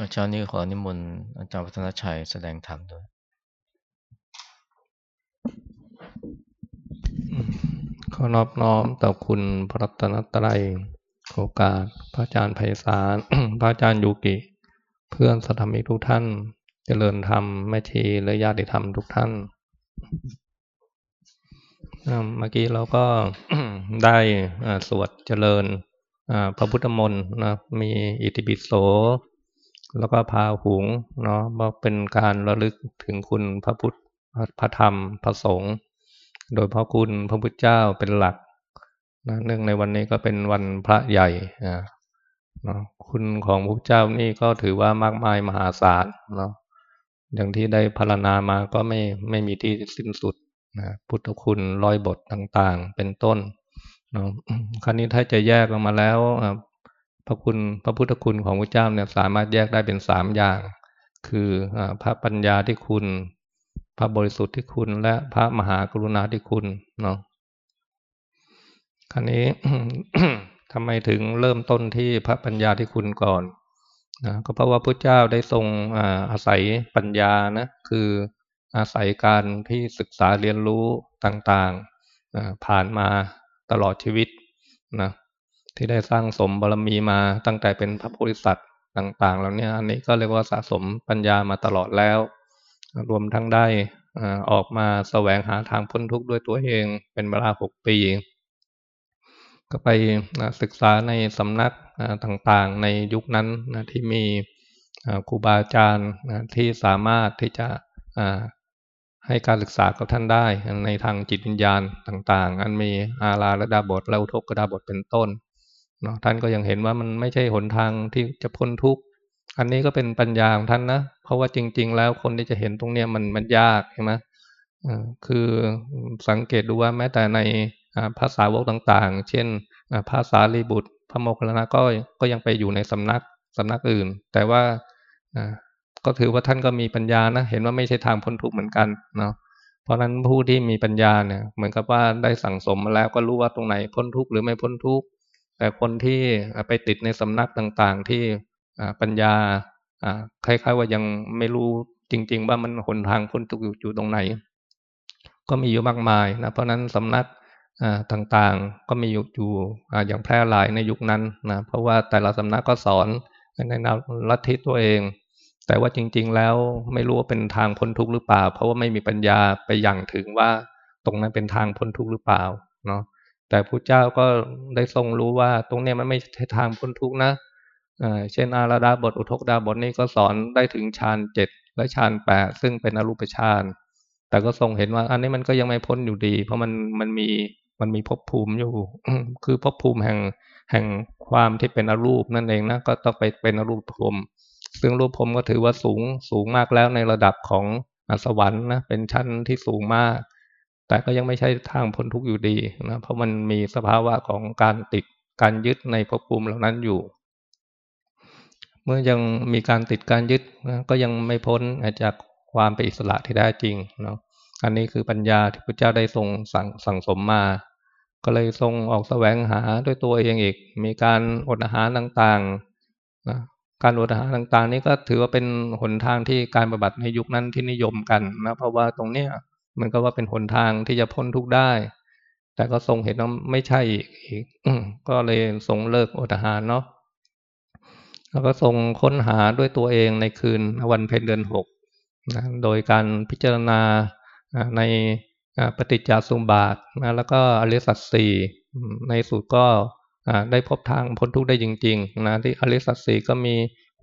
อาจารย์นี้ขอนิมนต์อาจารย์วัฒนชัยแสดงธรรมด้วยขอนอบน้อมต่อคุณพระตนตรัยโอกาส พระอาจารย์ไพศาล พระอาจารย์ยูกิ เพื่อนสัตมิกทุกท่าน เจริญธรรมแม่ชีและญาติธรรมทุกท่าน เมื่อกี้เราก็ได้สวดเจริญพระพุทธมนต์นะมีอิติปิโส แล้วก็พาหุงเนาะว่าเป็นการระลึกถึงคุณพระพุทธพระธรรมพระสงฆ์โดยพระคุณพระพุทธเจ้าเป็นหลักนะเนื่องในวันนี้ก็เป็นวันพระใหญ่นะเนาะคุณของพระพุทธเจ้านี่ก็ถือว่ามากมายมหาศาลเนาะอย่างที่ได้พารณามาก็ไม่ไม่มีที่สิ้นสุดนะพุทธคุณร้อยบทต่างๆ เป็นต้นเนาะครั้นี้ถ้าจะแยกออกมาแล้ว พระคุณพระพุทธคุณของพระเจ้าเนี่ยสามารถแยกได้เป็นสามอย่าง คือพระปัญญาที่คุณ พระบริสุทธิ์ที่คุณ และพระมหากรุณาที่คุณเนาะครั้นี้ทำไมถึงเริ่มต้นที่พระปัญญาที่คุณก่อนนะก็เพราะว่าพระเจ้าได้ทรงอาศัยปัญญานะคืออาศัยการที่ศึกษาเรียนรู้ต่างๆผ่านมาตลอดชีวิตนะ ที่ได้สร้างสมบารมีมาตั้งแต่เป็นพระโพธิสัตว์ต่างๆ แล้วเนี่ยอันนี้ก็เรียกว่าสะสมปัญญามาตลอดแล้ว รวมทั้งได้ออกมาแสวงหาทางพ้นทุกข์ด้วยตัวเองเป็นเวลาหกปี ก็ไปศึกษาในสำนักต่างๆ ในยุคนั้นที่มีครูบาอาจารย์ที่สามารถที่จะให้การศึกษากับท่านได้ในทางจิตวิญญาณต่าง ๆ อันมีอาราและดาบทและอุทกดาบทเป็นต้น เนาะท่านก็ยังเห็นว่ามันไม่ใช่หนทางที่จะพ้นทุกข์อันนี้ก็เป็นปัญญาของท่านนะเพราะว่าจริง ๆ แล้วคนที่จะเห็นตรงเนี้ยมันมันยากใช่ไหมคือสังเกตดูว่าแม้แต่ในภาษาวกต่างๆ เช่นภาษาลีบุตร พระโมคคัลลานะก็ก็ยังไปอยู่ในสำนักสำนักอื่น แต่ว่าก็ถือว่าท่านก็มีปัญญานะ เห็นว่าไม่ใช่ทางพ้นทุกข์เหมือนกันเนาะเพราะฉะนั้นผู้ที่มีปัญญาเนี่ยเหมือนกับว่าได้สั่งสมมาแล้วก็รู้ว่าตรงไหนพ้นทุกข์หรือไม่พ้นทุกข์ แต่คนที่ไปติดในสำนักต่างๆ ที่ปัญญาคล้ายๆว่ายังไม่รู้จริง ๆ ว่ามันหนทางพ้นทุกข์อยู่ตรงไหน ก็มีอยู่มากมายนะเพราะนั้นสำนักต่างๆ ก็มีอยู่อยู่อย่างแพร่หลายในยุคนั้นนะเพราะว่าแต่ละสำนักก็สอนในแนวลัทธิตัวเอง แต่ว่าจริง ๆ แล้วไม่รู้ว่าเป็นทางพ้นทุกข์หรือเปล่า เพราะว่าไม่มีปัญญาไปอย่างถึงว่าตรงนั้นเป็นทางพ้นทุกข์หรือเปล่าเนาะ แต่พระเจ้าก็ได้ทรงรู้ว่าตรงนี้มันไม่ใช่ทางพ้นทุกข์นะเช่นอาราดาบทอุทกดาบทนี้ก็สอนได้ถึงฌานเจ็ดและฌานแปดซึ่งเป็นอรูปฌานแต่ก็ทรงเห็นว่า อันนี้มันก็ยังไม่พ้นอยู่ดี เพราะมันมันมีมันมีภพภูมิอยู่ คือภพภูมิแห่งแห่งความที่เป็นอรูปนั่นเองนะก็ต้องไปเป็นอรูปภูมิซึ่งรูปภูมิก็ถือว่าสูงสูงมากแล้วในระดับของสวรรค์นะเป็นชั้นที่สูงมาก แต่ก็ยังไม่ใช่ทางพ้นทุกข์อยู่ดีนะเพราะมันมีสภาวะของการติดการยึดในภพภูมิเหล่านั้นอยู่ เมื่อยังมีการติดการยึดนะก็ยังไม่พ้นจากความเป็นอิสระที่แท้จริงเนาะอันนี้คือปัญญาที่พระเจ้าได้ทรงสั่งสั่งสมมา ก็เลยทรงออกแสวงหาด้วยตัวเองอีก มีการอดอาหารต่างๆนะการอดอาหารต่างๆ นี้ก็ถือว่าเป็นหนทางที่การปฏิบัติในยุคนั้นที่นิยมกันนะเพราะว่าตรงเนี้ย มันก็ว่าเป็นหนทางที่จะพ้นทุกข์ได้ แต่ก็ทรงเห็นว่าไม่ใช่อีกก็เลยทรงเลิกอดอาหารเนาะแล้วก็ทรงค้นหาด้วยตัวเองในคืนวันเพ็ญเดือนหกนะโดยการพิจารณาในปฏิจจสมบาทนะแล้วก็อริสัตสีในสุดก็ได้พบทางพ้นทุกข์ได้จริงๆนะที่อริสัตสีก็มี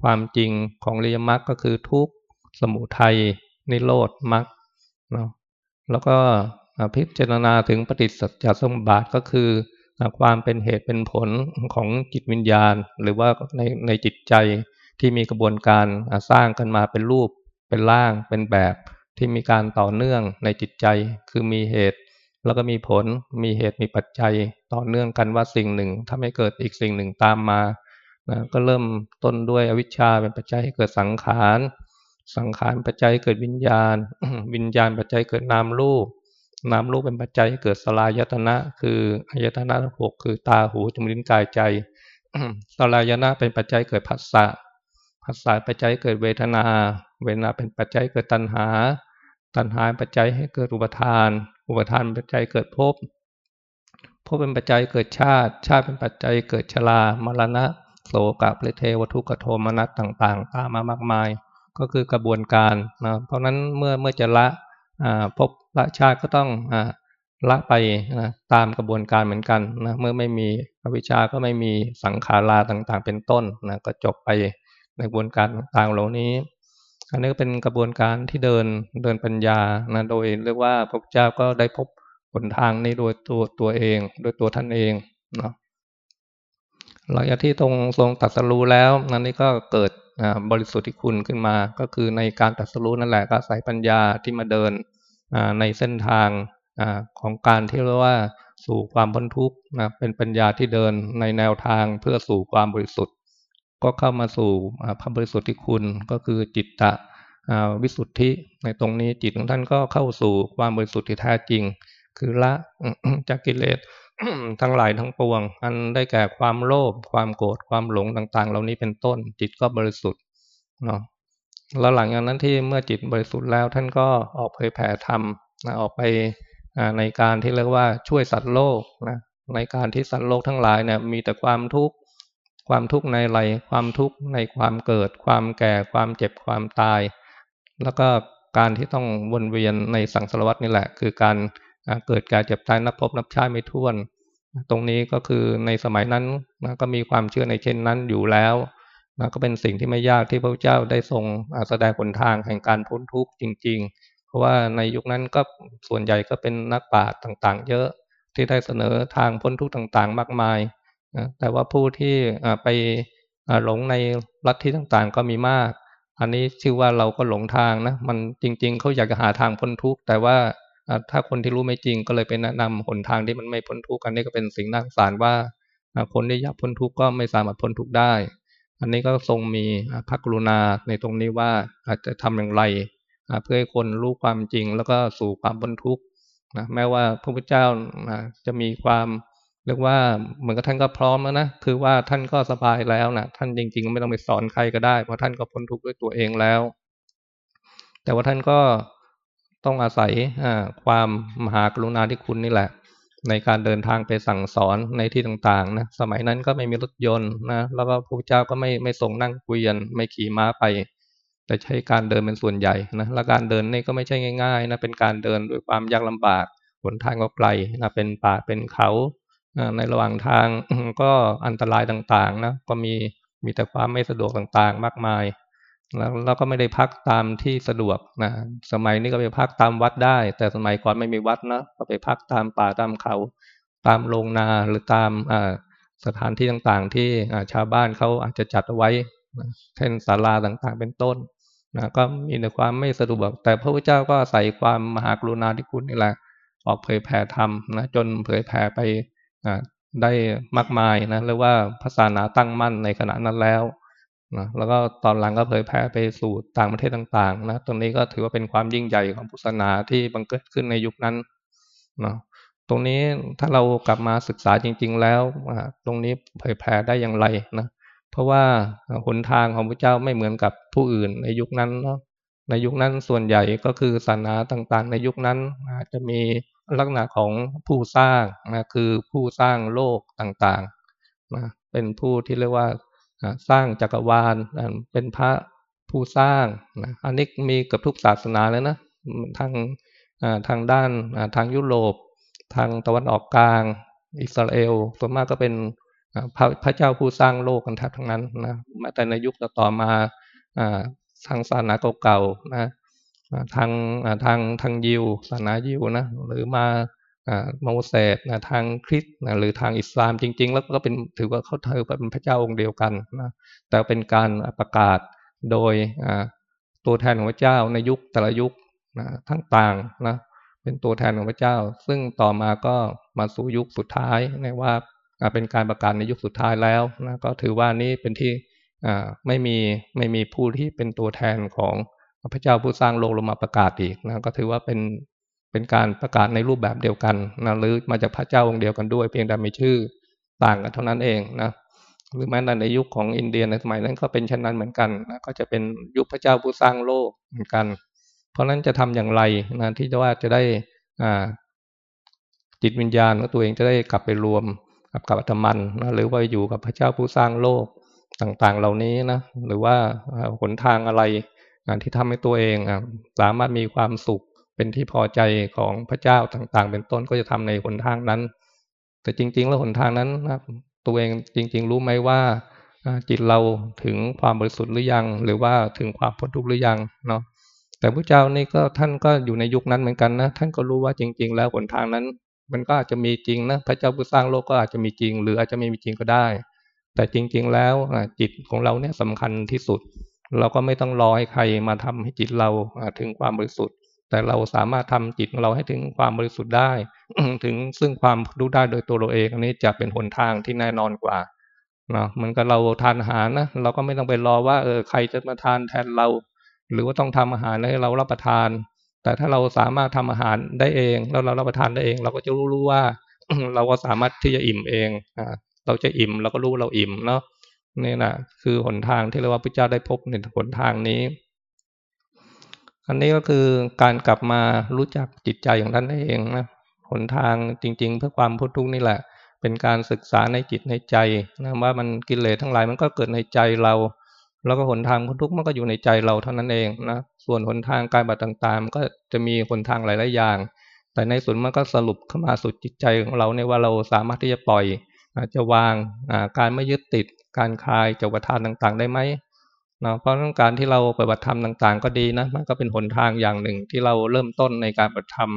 ความจริงของเรียมรรคก็คือทุกข์สมุทัยนิโรธมรรคเนาะ แล้วก็พิจารณาถึงปฏิสัจจสมบัติก็คือความเป็นเหตุเป็นผลของจิตวิญญาณ หรือว่าในในจิตใจที่มีกระบวนการสร้างกันมาเป็นรูป เป็นร่าง เป็นแบบที่มีการต่อเนื่องในจิตใจ คือมีเหตุ แล้วก็มีผลมีเหตุมีปัจจัยต่อเนื่องกันว่าสิ่งหนึ่งถ้าไม่เกิดอีกสิ่งหนึ่งตามมานะก็เริ่มต้นด้วยอวิชชาเป็นปัจจัยให้เกิดสังขาร สังขารปัจจัยเกิดวิญญาณ วิญญาณปัจจัยเกิดนามรูปนามรูปเป็นปัจจัยเกิดสลายตนะ คืออายตนะหกคือตาหูจมูกลิ้นกายใจสลายนะเป็นปัจจัยเกิดผัสสะภาษาปัจจัยเกิดเวทนา เวทนาเป็นปัจจัยเกิดตัณหา ตัณหาปัจจัยให้เกิดอุปทาน อุปทานปัจจัยเกิดภพภพเป็นปัจจัยเกิดชาติ ชาติเป็นปัจจัยเกิดชรามรณะโสกะเปรเทวทุกขโทมนัสต่างๆ ตามมามากมาย ก็คือกระบวนการนะเพราะนั้นเมื่อเมื่อจะละภพละชาติก็ต้องละไปนะตามกระบวนการเหมือนกันนะเมื่อไม่มีอวิชชาก็ไม่มีสังขาราต่างๆ เป็นต้นนะก็จบไปในกระบวนการต่างๆเหล่านี้ อันนี้ก็เป็นกระบวนการที่เดินเดินปัญญานะโดยเรียกว่าพระเจ้าก็ได้พบหนทางนี้โดยตัวตัวเองโดยตัวท่านเองเนาะหลังจากที่ตรงทรงตัดสรู้แล้วนั้นนี่ก็เกิด บริสุทธิคุณขึ้นมา ก็คือในการตัดสู้นั่นแหละก็ใส่ปัญญาที่มาเดินในเส้นทางของการที่เรียกว่าสู่ความพ้นทุกข์นะเป็นปัญญาที่เดินในแนวทางเพื่อสู่ความบริสุทธิ์ ก็เข้ามาสู่พระบริสุทธิคุณก็คือจิตตะวิสุทธิในตรงนี้จิตของท่านก็เข้าสู่ความบริสุทธิ์ที่แท้จริง คือละจากกิเลส ทั้งหลายทั้งปวง อันได้แก่ความโลภความโกรธความหลงต่าง ๆ เหล่านี้เป็นต้น จิตก็บริสุทธิ์เนาะแล้วหลังจากนั้นที่เมื่อจิตบริสุทธิ์แล้วท่านก็ออกเผยแผ่ธรรมออกไปในการที่เรียกว่าช่วยสัตว์โลกนะในการที่สัตว์โลกทั้งหลายเนี่ยมีแต่ความทุกข์ความทุกข์ในอะไรความทุกข์ในความเกิด ความแก่ความเจ็บความตาย แล้วก็การที่ต้องวนเวียนในสังสารวัฏนี่แหละ คือการ เกิดการเจ็บตายนับพบนับชาติไม่ท้วน ตรงนี้ก็คือในสมัยนั้นนะก็มีความเชื่อในเช่นนั้นอยู่แล้วนะก็เป็นสิ่งที่ไม่ยากที่พระเจ้าได้ทรงแสดงผลทางแห่งการพ้นทุกข์จริง ๆ เพราะว่าในยุคนั้นก็ส่วนใหญ่ก็เป็นนักปราชญ์ต่าง ๆ เยอะที่ได้เสนอทางพ้นทุกข์ต่าง ๆ มากมายนะแต่ว่าผู้ที่ไปหลงในลัทธิต่างๆ ก็มีมาก อันนี้ชื่อว่าเราก็หลงทางนะ มันจริง ๆ เขาอยากจะหาทางพ้นทุกข์แต่ว่า ถ้าคนที่รู้ไม่จริงก็เลยไปแนะนำหนทางที่มันไม่พ้นทุกข์อันนี้ก็เป็นสิ่งน่าสารว่าคนที่อยากพ้นทุกข์ก็ไม่สามารถพ้นทุกข์ได้ อันนี้ก็ทรงมีพระกรุณาในตรงนี้ว่าอาจจะทำอย่างไรเพื่อให้คนรู้ความจริงแล้วก็สู่ความบรรทุกนะแม้ว่าพระพุทธเจ้าจะมีความเรียกว่าเหมือนกับท่านก็พร้อมแล้วนะคือว่าท่านก็สบายแล้วนะท่านจริง ๆ ไม่ต้องไปสอนใครก็ได้เพราะท่านก็พ้นทุกข์ด้วยตัวเองแล้ว แต่ว่าท่านก็ ต้องอาศัยความมหากรุณาธิคุณนี่แหละ ในการเดินทางไปสั่งสอนในที่ต่างๆนะสมัยนั้นก็ไม่มีรถยนต์นะแล้วก็พระเจ้าก็ไม่ไม่ส่งนั่งเกวียน ไม่ขี่ม้าไป แต่ใช้การเดินเป็นส่วนใหญ่นะและการเดินนี่ก็ไม่ใช่ง่ายๆนะเป็นการเดินด้วยความยากลำบากหนทางก็ไกลนะเป็นป่าเป็นเขาในระหว่างทางก็อันตรายต่างๆนะก็มีมีแต่ความไม่สะดวกต่างๆ มากมาย แล้วเราก็ไม่ได้พักตามที่สะดวกนะสมัยนี้ก็ไปพักตามวัดได้ แต่สมัยก่อนไม่มีวัดนะก็ไปพักตามป่าตามเขา ตามโรงนาหรือตามสถานที่ต่างๆ ที่ชาวบ้านเขาอาจจะจัดเอาไว้เช่นศาลาต่างๆ เป็นต้นนะก็มีแต่ความไม่สะดวก แต่พระพุทธเจ้าก็ใส่ความมหากรุณาธิคุณนี่แหละ ออกเผยแผ่ธรรมนะจนเผยแผ่ไปได้มากมายนะเรียกว่าภาษานาตั้งมั่นในขณะนั้นแล้ว นะแล้วก็ตอนหลังก็เผยแผ่ไปสู่ต่างประเทศต่างๆนะตรงนี้ก็ถือว่าเป็นความยิ่งใหญ่ของพุทธศาสนาที่บังเกิดขึ้นในยุคนั้นนะตรงนี้ถ้าเรากลับมาศึกษาจริง ๆ แล้วตรงนี้เผยแผ่ได้อย่างไรนะเพราะว่าหนทางของพระเจ้าไม่เหมือนกับผู้อื่นในยุคนั้นเนาะในยุคนั้นส่วนใหญ่ก็คือศาสนาต่างๆ ในยุคนั้นอาจจะมีลักษณะของผู้สร้างนะคือผู้สร้างโลกต่างๆนะเป็นผู้ที่เรียกว่า สร้างจักรวาลเป็นพระผู้สร้างนะอันนี้มีเกับทุกศาสนาเลยนะทางทางด้านทางยุโรป ทางตะวันออกกลาง อิสราเอลส่วนมากก็เป็นพระพระเจ้าผู้สร้างโลกกันแทบทั้งนั้นนะแต่ในยุคต่อมาทางศาสนาเก่าๆนะทางทางทางยิวศาสนายิวนะหรือมา โมเสสนะทางคริสต์นะหรือทางอิสลามจริง ๆ แล้วก็เป็นถือว่าเขาถือเป็นพระเจ้าองค์เดียวกันนะแต่เป็นการประกาศโดยตัวแทนของพระเจ้าในยุคแต่ละยุคนะทั้งต่างนะเป็นตัวแทนของพระเจ้า ซึ่งต่อมาก็มาสู่ยุคสุดท้ายในว่าเป็นการประกาศในยุคสุดท้ายแล้วนะก็ถือว่านี้เป็นที่ไม่มีไม่มีผู้ที่เป็นตัวแทนของพระเจ้าผู้สร้างโลกลงมาประกาศอีกนะก็ถือว่าเป็น เป็นการประกาศในรูปแบบเดียวกันนะหรือมาจากพระเจ้าองค์เดียวกันด้วย เพียงแต่มีชื่อต่างกันเท่านั้นเองนะหรือแม้แต่ในยุคของอินเดียในสมัยนั้นก็เป็นเช่นนั้นเหมือนกันนะก็จะเป็นยุคพระเจ้าผู้สร้างโลกเหมือนกัน เพราะนั้นจะทำอย่างไรนะที่จะว่าจะได้อ่าจิตวิญญาณของตัวเองจะได้กลับไปรวมกับกับอัตมันนะหรือว่าอยู่กับพระเจ้าผู้สร้างโลกต่างๆ เหล่านี้นะหรือว่าหนทางอะไรที่ทำให้ตัวเองสามารถมีความสุข เป็นที่พอใจของพระเจ้าต่าง ๆ เป็นต้นก็จะทำในหนทางนั้น แต่จริง ๆ แล้วหนทางนั้นนะตัวเองจริง ๆ รู้ไหมว่าจิตเราถึงความบริสุทธิ์หรือยัง หรือว่าถึงความพ้นทุกข์หรือยังเนาะแต่พระเจ้านี่ก็ท่านก็อยู่ในยุคนั้นเหมือนกันนะท่านก็รู้ว่าจริง ๆ แล้วหนทางนั้น มันก็อาจจะมีจริงนะพระเจ้าผู้สร้างโลกก็อาจจะมีจริง หรืออาจจะไม่มีจริงก็ได้ แต่จริง ๆ แล้วจิตของเราเนี่ยสำคัญที่สุด เราก็ไม่ต้องรอให้ใครมาทำให้จิตเราถึงความบริสุทธิ์ แต่เราสามารถทำจิตของเราให้ถึงความบริสุทธิ์ได้ ถึงซึ่งความรู้ได้โดยตัวเราเองอันนี้จะเป็นหนทางที่แน่นอนกว่าเนาะเหมือนกับเราทานอาหารนะเราก็ไม่ต้องไปรอว่าเออใครจะมาทานแทนเรา หรือว่าต้องทำอาหารให้เรารับประทาน แต่ถ้าเราสามารถทำอาหารได้เอง แล้วเรารับประทานได้เอง เราก็จะรู้รู้ว่า เราก็สามารถที่จะอิ่มเองอ่าเราจะอิ่มเราก็รู้เราอิ่มเนาะนี่นะคือหนทางที่เรียกว่าพระเจ้าได้พบในหนทางนี้ อันนี้ก็คือการกลับมารู้จักจิตใจของท่านเองนะหนทางจริง ๆ เพื่อความพ้นทุกข์นี่แหละ เป็นการศึกษาในจิตในใจนะว่ามันกิเลสทั้งหลายมันก็เกิดในใจเรา แล้วก็หนทางพ้นทุกข์มันก็อยู่ในใจเราเท่านั้นเองนะส่วนหนทางการบัตต่างๆ ก็จะมีหนทางหลายๆอย่าง แต่ในสุดมันก็สรุปเข้ามาสู่จิตใจของเราในว่าเราสามารถที่จะปล่อยจะวางการไม่ยึดติดการคลายจากวัฏฏานต่างๆ ได้ไหม นะเพราะการที่เราปฏิบัติธรรมต่าง ๆ ก็ดีนะมันก็เป็นหนทางอย่างหนึ่งที่เราเริ่มต้นในการปฏิบัติธรรม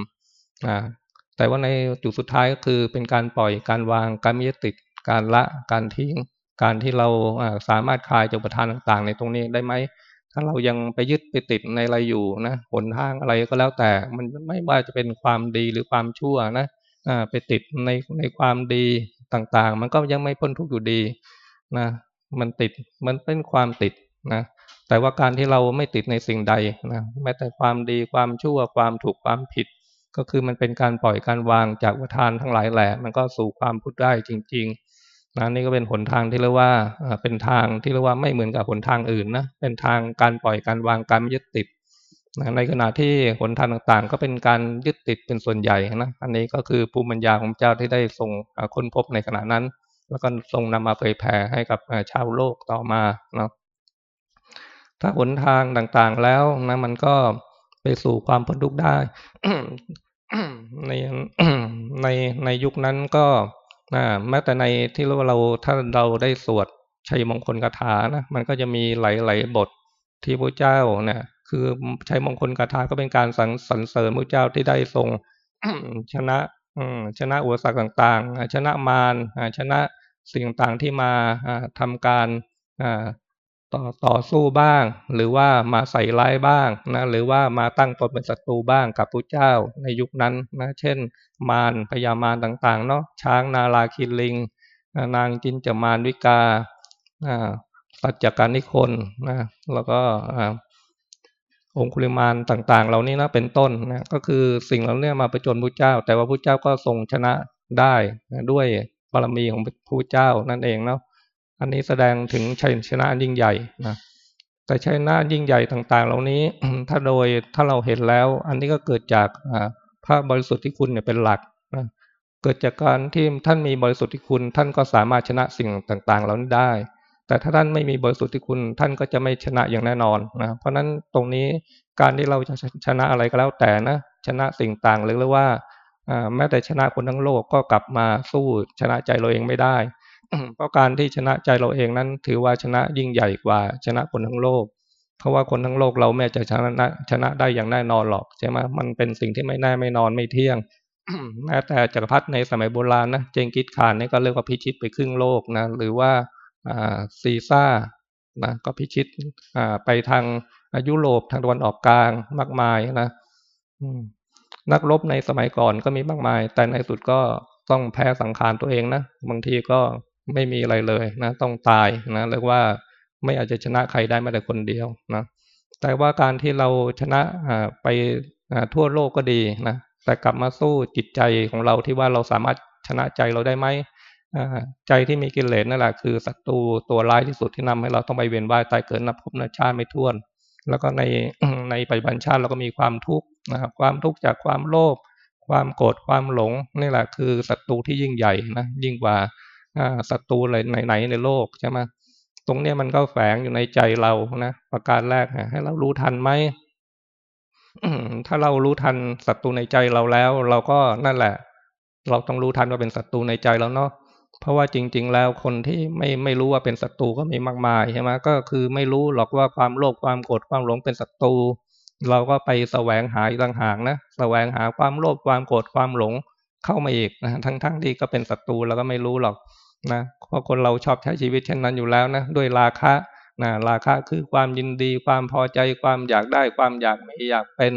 แต่ว่าในจุดสุดท้ายก็คือเป็นการปล่อยการวางการไม่ยึดติดการละการทิ้งการที่เราสามารถคลายจากประทานต่าง ๆ ในตรงนี้ได้ไหมถ้าเรายังไปยึดไปติดในอะไรอยู่นะหนทางอะไรก็แล้วแต่มันไม่ว่าจะเป็นความดีหรือความชั่วนะไปติดในในความดีต่างๆ มันก็ยังไม่พ้นทุกข์อยู่ดีนะมันติดมันเป็นความติด นะแต่ว่าการที่เราไม่ติดในสิ่งใดนะแม้แต่ความดีความชั่วความถูกความผิด ก็คือมันเป็นการปล่อยการวางจากวัฏานทั้งหลายแหละมันก็สู่ความพุทธได้จริงๆนะนี่ก็เป็นหนทางที่เรียกว่าเป็นทางที่เรียกว่าไม่เหมือนกับหนทางอื่นนะเป็นทางการปล่อยการวางการไม่ยึดติดนะในขณะที่หนทางต่างๆ ก็เป็นการยึดติดเป็นส่วนใหญ่นะอันนี้ก็คือภูมิปัญญาของเจ้าที่ได้ทรงค้นพบในขณะนั้น แล้วก็ทรงนำมาเผยแผ่ให้กับชาวโลกต่อมาเนาะ ถ้าหนทางต่างๆแล้วนะมันก็ไปสู่ความพ้นทุกข์ได้ในในในยุคนั้นก็นะแม้แต่ในที่เราถ้าเราได้สวดชัยมงคลคาถานะมันก็จะมีหลายๆบทที่พระเจ้าเนี่ยคือชัยมงคลคาถาก็เป็นการสรรสรรเสริญพระเจ้าที่ได้ทรงชนะชนะอุปสรรคต่าง ๆ ชนะมารชนะสิ่งต่างๆที่มาทำการ ต่อต่อสู้บ้าง หรือว่ามาใส่ร้ายบ้างนะหรือว่ามาตั้งตนเป็นศัตรูบ้างกับพระเจ้าในยุคนั้นนะเช่น มารพญามารต่างๆเนาะช้างนาลาคิลิง นางจินจมารวิกาสัจจการนิคนนะแล้วก็องคุลิมานต่างๆ เหล่านี้นะเป็นต้นนะก็คือสิ่งเหล่านี้มาประจนพระเจ้า แต่ว่าพระเจ้าก็ทรงชนะได้นะด้วยบารมีของพระเจ้านั่นเองเนาะ อันนี้แสดงถึงชัยชนะยิ่งใหญ่นะแต่ชัยชนะยิ่งใหญ่ต่าง ๆ เหล่านี้ถ้าโดยถ้าเราเห็นแล้ว อันนี้ก็เกิดจากพระบริสุทธิ์ที่คุณเนี่ยเป็นหลักนะเกิดจากการที่ท่านมีบริสุทธิ์ที่คุณ ท่านก็สามารถชนะสิ่งต่าง ๆ เหล่านี้ได้ แต่ถ้าท่านไม่มีบริสุทธิ์ที่คุณ ท่านก็จะไม่ชนะอย่างแน่นอนนะเพราะฉะนั้นตรงนี้การที่เราจะชนะอะไรก็แล้วแต่นะชนะสิ่งต่างหรือว่าแม้แต่ชนะคนทั้งโลกก็กลับมาสู้ชนะใจเราเองไม่ได้ เพราะการที่ชนะใจเราเองนั้น ถือว่าชนะยิ่งใหญ่กว่า ชนะคนทั้งโลก เพราะว่าคนทั้งโลกเราแม้จะชนะชนะได้อย่างแน่นอนหรอกใช่ไหมมันเป็นสิ่งที่ไม่แน่ไม่นอนไม่เที่ยงแม้แต่จักรพรรดิในสมัยโบราณนะเจงกิสข่านนี่ก็เรียกว่าพิชิตไปครึ่งโลกนะหรือว่าซีซ่านะก็พิชิตไปทางยุโรปทางตะวันออกกลางมากมายนะนักรบในสมัยก่อนก็มีมากมาย แต่ในสุดก็ต้องแพ้สังขารตัวเองนะบางทีก็ ไม่มีอะไรเลยนะ ต้องตายนะเรียกว่าไม่อาจจะชนะใครได้แม้แต่คนเดียวนะ แต่ว่าการที่เราชนะไปทั่วโลกก็ดีนะ แต่กลับมาสู้จิตใจของเราที่ว่าเราสามารถชนะใจเราได้ไหมใจที่มีกิเลสนั่นแหละคือศัตรูตัวร้ายที่สุดที่นำให้เราต้องไปเวียนว่ายตายเกิดนับภพนับชาติไม่ท้วน แล้วก็ในในปัจจุบันชาติเราก็มีความทุกข์นะครับความทุกข์จากความโลภความโกรธความหลงนี่แหละคือศัตรูที่ยิ่งใหญ่นะยิ่งกว่า ศัตรูไรไหนๆในโลกใช่ไหมตรงเนี้ยมันก็แฝงอยู่ในใจเรานะประการแรกให้เรารู้ทันไหมถ้าเรารู้ทันศัตรูในใจเราแล้ว เราก็นั่นแหละ เราต้องรู้ทันว่าเป็นศัตรูในใจเราเนาะเพราะว่าจริง ๆ แล้วคนที่ไม่ไม่รู้ว่าเป็นศัตรูก็มีมากมายใช่ไหมก็คือไม่รู้หรอกว่าความโลภความโกรธความหลงเป็นศัตรูเราก็ไปแสวงหาต่างหากนะแสวงหาความโลภความโกรธความหลงเข้ามาอีกนะทั้งๆทที่ก็เป็นศัตรูเราก็ไม่รู้หรอก นะเพราะคนเราชอบใช้ชีวิตเช่นนั้นอยู่แล้วนะด้วยราคะนะราคะคือความยินดี ความพอใจความอยากได้ ความอยากไม่อยากเป็น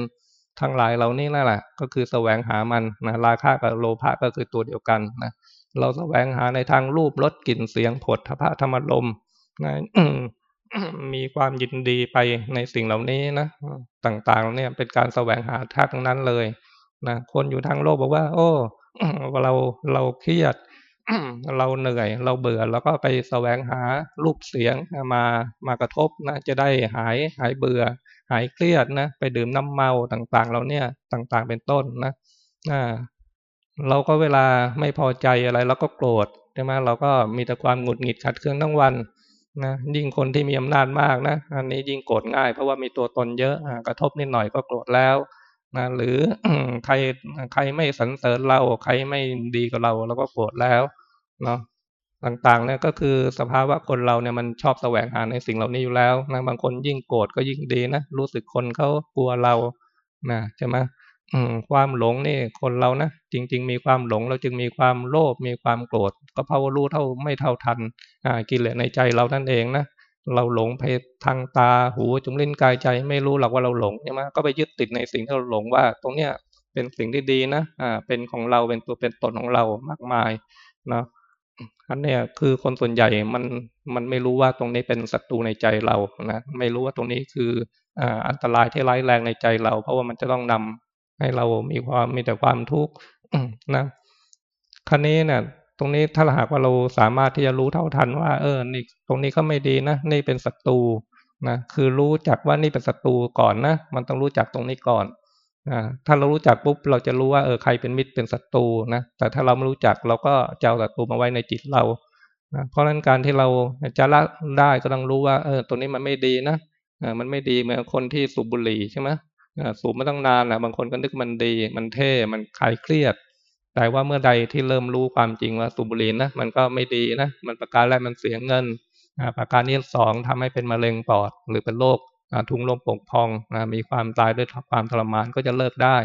ทั้งหลายเหล่านี้นั่นแหละก็คือแสวงหามันนะราคะกับโลภะก็คือตัวเดียวกันนะเราแสวงหาในทางรูปรสกลิ่นเสียงผลทพะธรรมลมนะมีความยินดีไปในสิ่งเหล่านี้นะต่างๆเนี่ยเป็นการแสวงหาทั้งนั้นเลยนะคนอยู่ทางโลกบอกว่า โอ้ เราเราเครียด เราเหนื่อย เราเบื่อแล้วก็ไปแสวงหารูปเสียงมามากระทบนะจะได้หายหายเบื่อ หายเครียดนะไปดื่มน้ำเมาต่างๆ เราเนี่ยต่างๆเป็นต้นนะอ่าเราก็เวลาไม่พอใจอะไรเราก็โกรธใช่ไหมเราก็มีแต่ความหงุดหงิดขัดเคืองทั้งวันนะยิ่งคนที่มีอำนาจมากนะอันนี้ยิ่งโกรธง่าย เพราะว่ามีตัวตนเยอะกระทบนิดหน่อยก็โกรธแล้วนะหรือใครใครไม่สรรเสริญเราใครไม่ดีกับเราเราก็โกรธแล้ว เนาะต่างๆเนี่ยก็คือสภาวะคนเราเนี่ยมันชอบแสวงหาในสิ่งเหล่านี้อยู่แล้วนะบางคนยิ่งโกรธก็ยิ่งดีนะรู้สึกคนเขากลัวเรานะใช่ไหมความหลงนี่คนเรานะจริง ๆ มีความหลงเราจึงมีความโลภมีความโกรธก็เพราะว่ารู้เท่าไม่เท่าทันกิเลสในใจเรานั่นเองนะเราหลงไปทางตาหูจมลิ้นกายใจไม่รู้หรอกว่าเราหลงใช่ไหมก็ไปยึดติดในสิ่งที่เราหลงว่า ตรงเนี้ยเป็นสิ่งที่ดีนะอ่าเป็นของเราเป็นตัวเป็นตนของเรามากมายเนาะ อันเนี้ยคือคนส่วนใหญ่มันมันไม่รู้ว่าตรงนี้เป็นศัตรูในใจเรานะไม่รู้ว่าตรงนี้คืออันตรายที่ร้ายแรงในใจเรา เพราะว่ามันจะต้องนำให้เรามีความมีแต่ความทุกข์นะครั้นี้เนี่ยตรงนี้ถ้าหากว่าเราสามารถที่จะรู้เท่าทันว่า เออนี่ตรงนี้ก็ไม่ดีนะนี่เป็นศัตรูนะคือรู้จักว่านี่เป็นศัตรูก่อนนะมันต้องรู้จักตรงนี้ก่อน ถ้าเรารู้จักปุ๊บเราจะรู้ว่าเออใครเป็นมิตรเป็นศัตรูนะแต่ถ้าเราไม่รู้จักเราก็เจะเอาศัตรูมาไว้ในจิตเรานะเพราะฉะนั้นการที่เราจะละได้ก็ต้องรู้ว่าเออตัวนี้มันไม่ดีนะมันไม่ดีเหมือนคนที่สูบบุหรี่ใช่ไหมสูบมาตั้งนานนะบางคนก็นึกมันดี มันเท่มันคลายเครียด แต่ว่าเมื่อใดที่เริ่มรู้ความจริงว่าสูบบุหรี่นะมันก็ไม่ดีนะมันประการแรกมันเสียเงินประการที่สองทำให้เป็นมะเร็งปอดหรือเป็นโรค ทุงลมปกพองมีความตายด้วยความทรมานก็จะเลิกได้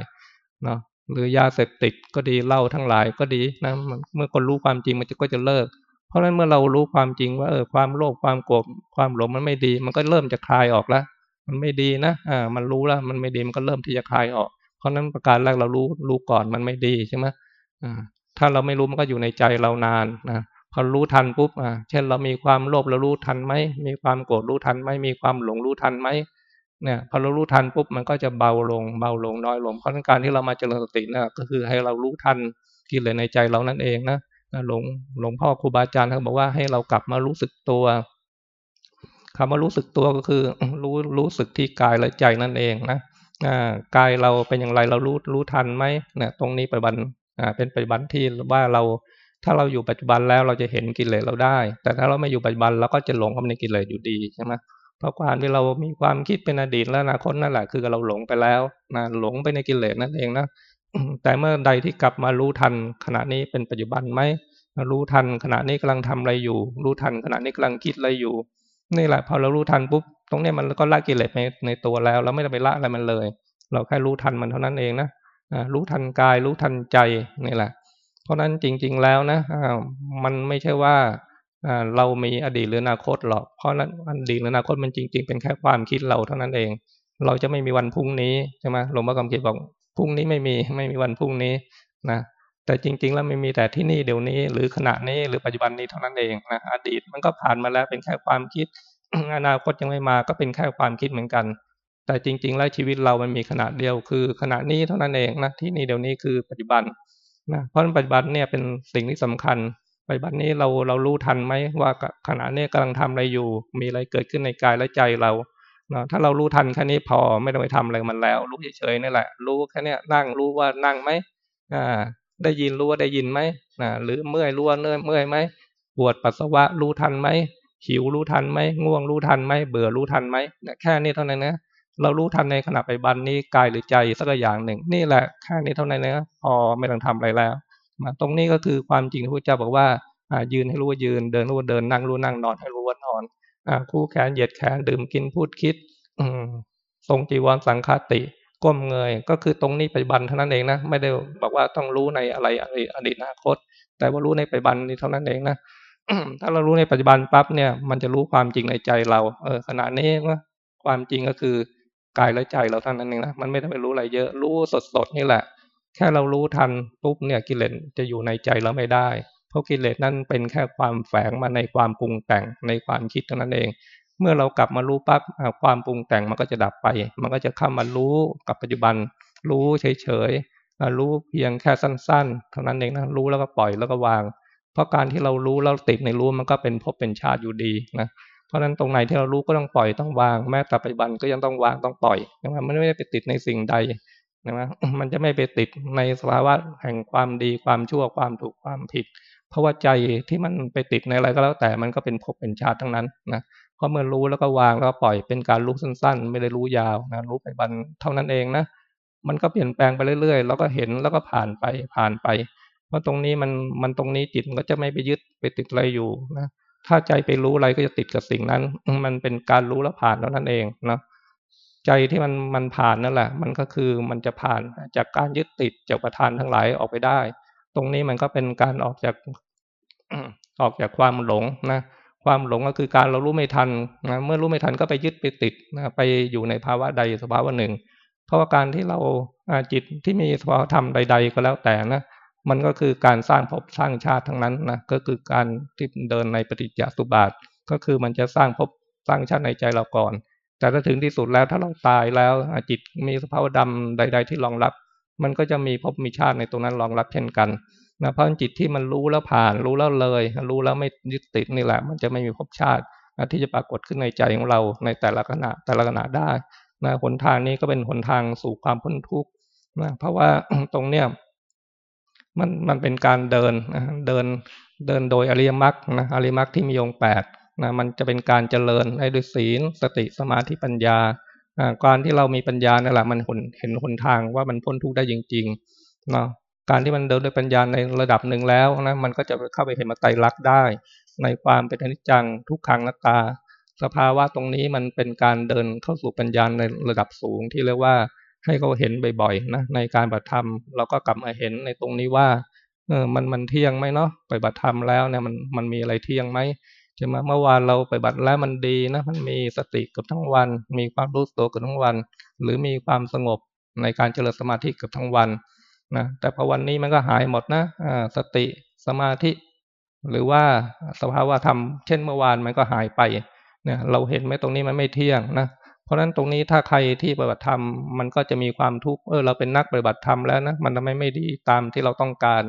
เนาะหรือยาเสพติดก็ดีเหล้าทั้งหลายก็ดีนะเมื่อคนรู้ความจริงมันก็จะเลิก เพราะฉะนั้นเมื่อเรารู้ความจริงว่าเออความโลภความโกรธความหลงมันไม่ดี มันก็เริ่มจะคลายออกแล้วมันไม่ดีนะอ่ามันรู้แล้วมันไม่ดีมันก็เริ่มที่จะคลายออก เพราะนั้นประการแรกเรารู้รู้ก่อนมันไม่ดีใช่ไหมอ่าถ้าเราไม่รู้มันก็อยู่ในใจเรานานนะ พอรู้ทันปุ๊บอ่าเช่นเรามีความโลภเรารู้ทันไหมมีความโกรธรู้ทันไหมมีความหลงรู้ทันไหมเนี่ยพอเรารู้ทันปุ๊บมันก็จะเบาลงเบาลงน้อยลงเพราะนั้นการที่เรามาเจริญสตินะก็คือให้เรารู้ทันกิเลสในใจเรานั่นเองนะหลวงหลวงพ่อครูบาอาจารย์เขาบอกว่าให้เรากลับมารู้สึกตัวคำว่ารู้สึกตัวก็คือรู้รู้สึกที่กายและใจนั่นเองนะกายเราเป็นอย่างไรเรารู้รู้ทันไหมนะตรงนี้ปัจจุบันเป็นปัจจุบันที่ว่าเรา ถ้าเราอยู่ปัจจุบันแล้วเราจะเห็นกิเลสเราได้ แต่ถ้าเราไม่อยู่ปัจจุบันเราก็จะหลงเข้าในกิเลสอยู่ดีใช่ไหมเพราะความที่เรามีความคิดเป็นอดีตและอนาคตนั่นแหละคือเราหลงไปแล้วนะหลงไปในกิเลสนั่นเองนะแต่เมื่อใดที่กลับมารู้ทันขณะนี้เป็นปัจจุบันไหมรู้ทันขณะนี้กำลังทำอะไรอยู่ รู้ทันขณะนี้กำลังคิดอะไรอยู่นี่แหละพอเรารู้ทันปุ๊บตรงนี้มันก็ละกิเลสในในตัวแล้ว เราไม่ต้องไปละอะไรมันเลย เราแค่รู้ทันมันเท่านั้นเองนะรู้ทันกายรู้ทันใจนี่แหละ เพราะนั้นจริง ๆแล้วนะมันไม่ใช่ว่าเรามีอดีตหรืออนาคตหรอก เพราะนั้นอดีตหรืออนาคตมันจริง ๆ เป็นแค่ความคิดเราเท่านั้นเอง เราจะไม่มีวันพรุ่งนี้ใช่ไหมหลวงพ่อกำคิดบอกพรุ่งนี้ไม่มีไม่มีวันพรุ่งนี้นะแต่จริง ๆ แล้วไม่มีแต่ที่นี่เดี๋ยวนี้ หรือขณะนี้หรือปัจจุบันนี้เท่านั้นเองนะอดีตมันก็ผ่านมาแล้วเป็นแค่ความคิด อนาคตยังไม่มาก็เป็นแค่ความคิดเหมือนกัน แต่จริง ๆ แล้วชีวิตเรามันมีขนาดเดียวคือขณะนี้เท่านั้นเองนะที่นี่เดี๋ยวนี้คือปัจจุบัน นะเพราะปัจจุบันเนี่ยเป็นสิ่งที่สำคัญปัจจุบันนี้เราเรารู้ทันไหมว่าขณะนี้กำลังทำอะไรอยู่ มีอะไรเกิดขึ้นในกายและใจเรานะถ้าเรารู้ทันแค่นี้พอไม่ต้องไปทำอะไรมันแล้วรู้เฉยๆนี่แหละ รู้แค่นี้นั่งรู้ว่านั่งไหมอ่าได้ยินรู้ว่าได้ยินไหมนะหรือเมื่อยรู้ว่าเนื่อยเมื่อยไหมปวดปัสสาวะรู้ทันไหมหิวรู้ทันไหมง่วงรู้ทันไหมเบื่อรู้ทันไหมแค่นี้เท่านั้นนะ เรารู้ทันในขณะปัจจุบันนี้กายหรือใจสักอย่างหนึ่ง นี่แหละแค่นี้เท่านั้นนะพอไม่ต้องทำอะไรแล้วมาตรงนี้ก็คือความจริงที่พระเจ้าบอกว่าอ่ายืนให้รู้ว่ายืนเดินรู้ว่าเดินนั่งรู้นั่งนอนให้รู้ว่านอนอ่าคู่แขนเหยียดแขนดื่มกินพูดคิดอืมทรงจีวรสังคติ ก้มเงย ก็คือตรงนี้ปัจจุบันเท่านั้นเองนะไม่ได้บอกว่าต้องรู้ในอะไรอดีตอนาคต แต่ว่ารู้ในปัจจุบันนี้เท่านั้นเองนะถ้าเรารู้ในปัจจุบันปั๊บเนี่ย มันจะรู้ความจริงในใจเรา เออขณะนี้ว่าความจริงก็คือ กายและใจเราเท่านั้นเองนะมันไม่ต้องไปรู้อะไรเยอะรู้สดๆนี่แหละ แค่เรารู้ทันปุ๊บเนี่ยกิเลสจะอยู่ในใจเราไม่ได้ เพราะกิเลสนั่นเป็นแค่ความแฝงมาในความปรุงแต่งในความคิดเท่านั้นเอง เมื่อเรากลับมารู้ปั๊บความปรุงแต่งมันก็จะดับไป มันก็จะเข้ามารู้กับปัจจุบัน รู้เฉยๆรู้เพียงแค่สั้น ๆ เท่านั้นเองนะรู้แล้วก็ปล่อยแล้วก็วาง เพราะการที่เรารู้แล้วติดในรู้มันก็เป็นภพเป็นชาติอยู่ดีนะ เพราะนั้นตรงไหนที่เรารู้ก็ต้องปล่อยต้องวาง แม้แต่ปัจจุบันก็ยังต้องวางต้องปล่อยนะมันไม่ได้ไปติดในสิ่งใดนะมันจะไม่ไปติดในสภาวะแห่งความดีความชั่วความถูกความผิด เพราะว่าใจที่มันไปติดในอะไรก็แล้วแต่มันก็เป็นภพเป็นชาติทั้งนั้นนะเพราะเมื่อรู้แล้วก็วางแล้วก็ปล่อยเป็นการรู้สั้น ๆ ไม่ได้รู้ยาวนะรู้ไปบันเท่านั้นเองนะมันก็เปลี่ยนแปลงไปเรื่อยๆ แล้วก็เห็นแล้วก็ผ่านไปผ่านไป เพราะตรงนี้มันมันตรงนี้จิตมันก็จะไม่ไปยึดไปติดอะไรอยู่นะ ถ้าใจไปรู้อะไรก็จะติดกับสิ่งนั้น มันเป็นการรู้แล้วผ่านแล้วนั่นเองเนาะใจที่มันมันผ่านนั่นแหละ มันก็คือมันจะผ่านจากการยึดติดจากประธานทั้งหลายออกไปได้ ตรงนี้มันก็เป็นการออกจากออกจากความหลงนะความหลงก็คือการเรารู้ไม่ทันนะเมื่อรู้ไม่ทันก็ไปยึดไปติดนะไปอยู่ในภาวะใดสภาวะหนึ่ง เพราะว่าการที่เราจิตที่มีสภาวธรรมใด ๆ ก็แล้วแต่นะ มันก็คือการสร้างภพสร้างชาติทั้งนั้นนะก็คือการที่เดินในปฏิจจสุบาท ก็คือมันจะสร้างภพสร้างชาติในใจเราก่อน แต่ถ้าถึงที่สุดแล้วถ้าเราตายแล้วจิตมีสภาวะดำใด ๆ ที่รองรับ มันก็จะมีภพมีชาติในตรงนั้นรองรับเช่นกันนะเพราะจิตที่มันรู้แล้วผ่าน รู้แล้วเลย รู้แล้วไม่ยึดติดนี่แหละ มันจะไม่มีภพชาติที่จะปรากฏขึ้นในใจของเราในแต่ละขณะแต่ละขณะได้นะหนทางนี้ก็เป็นหนทางสู่ความพ้นทุกข์นะเพราะว่าตรงเนี้ย มันมันเป็นการเดินนะเดินเดินโดยอริยมรรคนะอริยมรรคที่มีองค์แปดนะมันจะเป็นการเจริญให้ด้วยศีล สติสมาธิปัญญาการที่เรามีปัญญานี่แหละมันเห็นหนทางว่ามันพ้นทุกข์ได้จริงๆเนาะการที่มันเดินด้วยปัญญาในระดับหนึ่งแล้วนะมันก็จะเข้าไปเห็นมาไตรลักษณ์ได้ ในความเป็นอนิจจังทุกขังนัตตา สภาวะตรงนี้มันเป็นการเดินเข้าสู่ปัญญาในระดับสูงที่เรียกว่า ให้เขาเห็นบ่อยๆนะในการปฏิธรรมเราก็กลับมาเห็นในตรงนี้ว่าเออมันมันเที่ยงไหมเนาะปฏิบัติธรรมแล้วเนี่ยมันมันมีอะไรเที่ยงไหมใช่ไหมเมื่อวานเราปฏิบัติแล้วมันดีนะมันมีสติกือบทั้งวัน มีความรู้ตัวกือบทั้งวัน หรือมีความสงบในการเจริญสมาธิกือบทั้งวันนะแต่พอวันนี้มันก็หายหมดนะอสติสมาธิ หรือว่าสภาวะธรรม เช่นเมื่อวานมันก็หายไปเนี่ยเราเห็นไหมตรงนี้มันไม่เที่ยงนะ ราะฉะนั้นตรงนี้ถ้าใครที่ปฏิบัติธรรมมันก็จะมีความทุกข์เออเราเป็นนักปฏิบัติธรรมแล้วนะมันทำไมไม่ดีตามที่เราต้องการ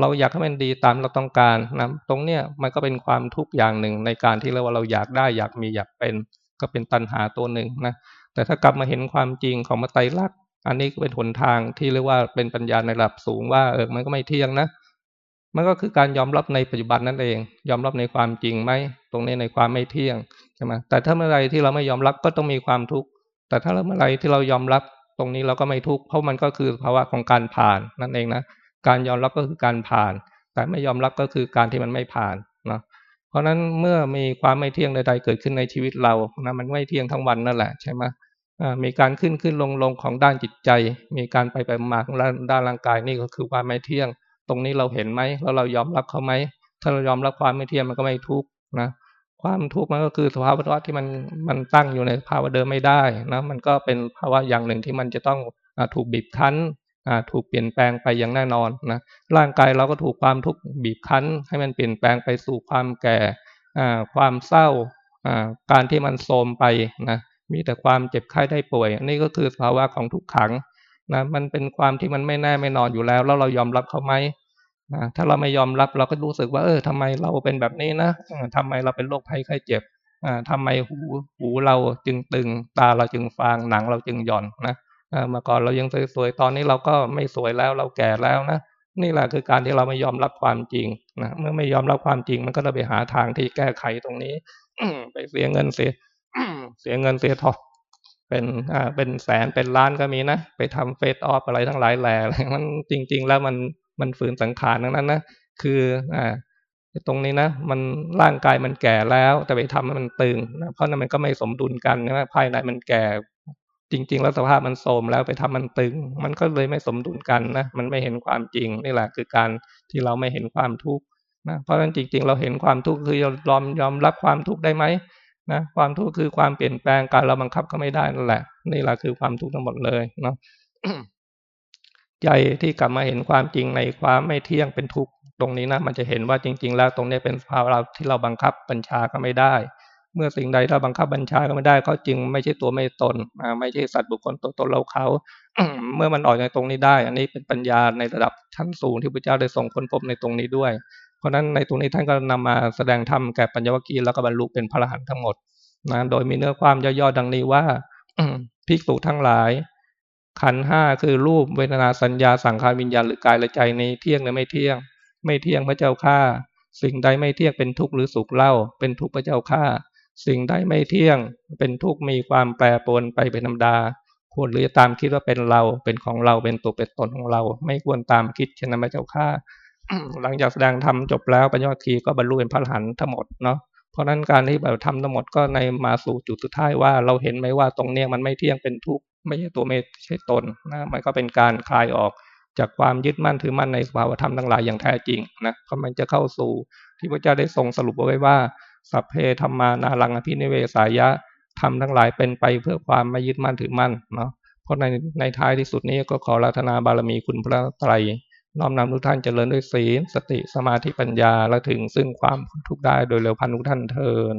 เราอยากให้มันดีตามเราต้องการนะตรงเนี้ยมันก็เป็นความทุกข์อย่างหนึ่งในการที่เราว่าเราอยากได้อยากมีอยากเป็น ก็เป็นตัณหาตัวหนึ่งนะแต่ถ้ากลับมาเห็นความจริงของมาไตรลักษณ์อันนี้ก็เป็นหนทางที่เรียกว่าเป็นปัญญาในระดับสูงว่าเออมันก็ไม่เที่ยงนะ มันก็คือการยอมรับในปัจจุบันนั่นเอง ยอมรับในความจริงไหมตรงนี้ในความไม่เที่ยงใช่ไหมแต่ถ้าเมื่อไรที่เราไม่ยอมรับก็ต้องมีความทุกข์แต่ถ้าเมื่อไรที่เรายอมรับตรงนี้เราก็ไม่ทุกข์เพราะมันก็คือภาวะของการผ่านนั่นเองนะการยอมรับก็คือการผ่าน แต่ไม่ยอมรับก็คือการที่มันไม่ผ่านนะเพราะฉะนั้นเมื่อมีความไม่เที่ยงใด ๆ เกิดขึ้นในชีวิตเรานะมันไม่เที่ยงทั้งวันนั่นแหละใช่ไหมมีการขึ้นขึ้นลงลงของด้านจิตใจ มีการไปไปมาของด้านร่างกายนี่ก็คือความไม่เที่ยง ตรงนี้เราเห็นไหมแล้วเรายอมรับเขาไหมถ้าเรายอมรับความไม่เที่ยงมันก็ไม่ทุกข์นะความทุกข์มันก็คือสภาวะที่มันมันตั้งอยู่ในภาวะเดิมไม่ได้นะมันก็เป็นภาวะอย่างหนึ่งที่มันจะต้องอถูกบีบคั้นถูกเปลี่ยนแปลงไปอย่างแน่นอนนะร่างกายเราก็ถูกความทุกข์บีบคั้น ให้มันเปลี่ยนแปลงไปสู่ความแก่ความเศร้าการที่มันโทมไปนะมีแต่ความเจ็บไข้ได้ป่วยนี่ก็คือภาวะของทุกขัง นะมันเป็นความที่มันไม่แน่ไม่นอนอยู่แล้ว แล้วเรายอมรับเขาไหมนะถ้าเราไม่ยอมรับเราก็รู้สึกว่า เออทำไมเราเป็นแบบนี้นะทำไมเราเป็นโรคภัยไข้เจ็บอ่าทำไมหูหูเราจึงตึง ตาเราจึงฟางหนังเราจึงหย่อนนะเมื่อก่อนเรายังสวยๆตอนนี้เราก็ไม่สวยแล้วเราแก่แล้วนะนี่แหละคือการที่เราไม่ยอมรับความจริงนะเมื่อไม่ยอมรับความจริง มันก็จะไปหาทางที่แก้ไขตรงนี้ไปเสียเงินเสียเสียเงินเสียทอง เป็นอ่าเป็นแสนเป็นล้านก็มีนะ ไปทำเฟซออฟอะไรทั้งหลายแหล่มันจริง ๆ แล้วมันมันฝืนสังขารทั้งนั้นนะคืออ่าตรงนี้นะมันร่างกายมันแก่แล้ว แต่ไปทำให้มันตึงนะเพราะนั้นมันก็ไม่สมดุลกันนะภายในมันแก่ จริง ๆ แล้วสภาพมันโทมแล้วไปทำมันตึง มันก็เลยไม่สมดุลกันนะมันไม่เห็นความจริงนี่แหละคือการที่เราไม่เห็นความทุกข์นะเพราะฉะนั้นจริง ๆ เราเห็นความทุกข์คือยอมยอมรับความทุกข์ได้ไหม นะความทุกข์คือความเปลี่ยนแปลงการเราบังคับก็ไม่ได้นั่นแหละ นี่แหละคือความทุกข์ทั้งหมดเลยเนาะใจที่กลับมาเห็นความจริงในความไม่เที่ยงเป็นทุกข์ตรงนี้นะมันจะเห็นว่าจริง ๆ แล้วตรงนี้เป็นภาวะที่เราบังคับบัญชาก็ไม่ได้ เมื่อสิ่งใดเราบังคับบัญชาก็ไม่ได้เขาจริงไม่ใช่ตัวไม่ตนไม่ใช่สัตว์บุคคลตัวตนเราเขาเมื่อมันออกจากตรงนี้ได้ อันนี้เป็นปัญญาในระดับชั้นสูงที่พระเจ้าได้ส่งค้นพบในตรงนี้ด้วย เพราะฉะนั้นในตรงนี้ท่านก็นำมาแสดงธรรมแก่ปัญญวคีแล้วก็บรรลุเป็นพระอรหันต์ทั้งหมดนะโดยมีเนื้อความย่อๆดังนี้ว่าภิกษุทั้งหลาย ขันห้าคือรูปเวทนาสัญญาสังขารวิญญาณหรือกายและใจในเที่ยงหรือไม่เที่ยง ไม่เที่ยงพระเจ้าข้าสิ่งใดไม่เที่ยงเป็นทุกข์หรือสุขเล่า เป็นทุกข์พระเจ้าข้าสิ่งใดไม่เที่ยง เป็นทุกข์มีความแปรปรวนไปเป็นธรรมดา ควรหรือตามคิดว่าเป็นเราเป็นของเราเป็นตัวเป็นตนของเรา ไม่ควรตามคิดเช่นนั้นพระเจ้าข้า หลังจากแสดงธรรมจบแล้วปัญญาคีก็บรรลุเป็นพระอรหันต์ทั้งหมดเนาะเพราะนั้นการที่แบบทำทั้งหมดก็ในมาสู่จุดสุดท้ายว่าเราเห็นไหมว่าตรงเนี้ยมันไม่เที่ยงเป็นทุกข์ไม่ใช่ตัวไม่ใช่ตนนะมันก็เป็นการคลายออกจากความยึดมั่นถือมั่นในสภาวธรรมทั้งหลายอย่างแท้จริงนะก็มันจะเข้าสู่ที่พระเจ้าได้ทรงสรุปไว้ว่าสัพเพธรรมานาลังอภินิเวสายะทำทั้งหลายเป็นไปเพื่อความไม่ยึดมั่นถือมั่นเนาะเพราะในในท้ายที่สุดนี้ก็ขอรัตนาบารมีคุณพระไตร น้อมนำทุกท่านเจริญด้วยศีล สติสมาธิปัญญาและถึงซึ่งความทุกข์ได้โดยเร็วพันทุกท่านเทิน